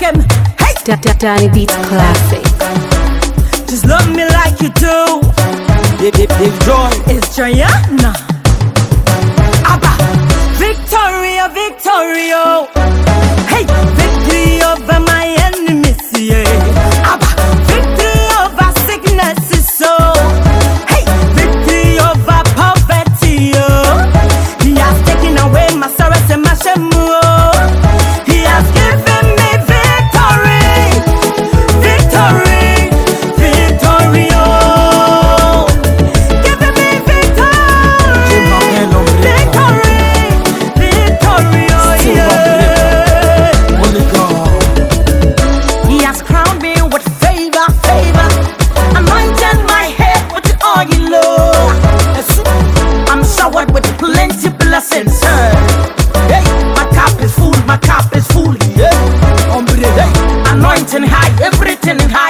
make him hate. Da da Danny beats classic. Just love me like you do. Big big big joy. is Gianna. Abba. Victoria, Victoria. innocence. Hey, my cup is full, my cup is full. Yeah. Hey. Anointing high, everything high.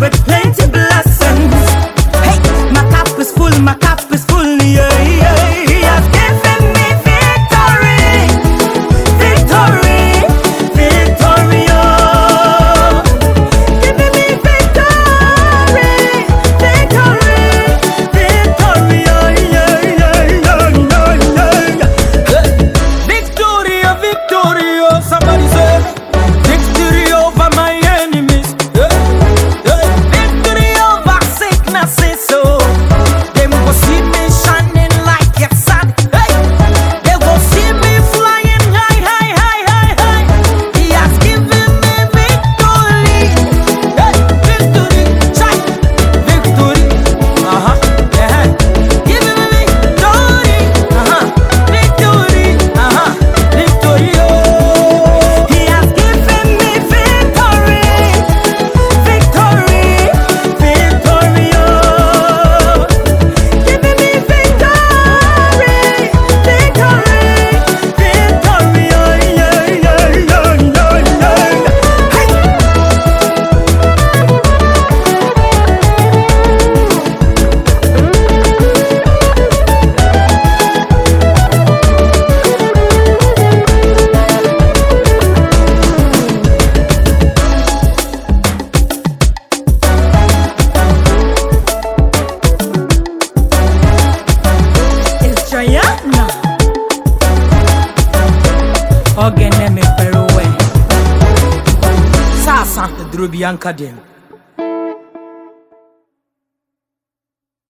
with plenty blessings. Hey, my cup is full, my cup is full, yeah, yeah. He has given me victory, victory, victory, oh. Giving me victory, victory, victory, oh, yeah, yeah, yeah, yeah, yeah. Hey. Victory, oh, victory, oh. somebody. ogene me peruwe sasa drubi anka dem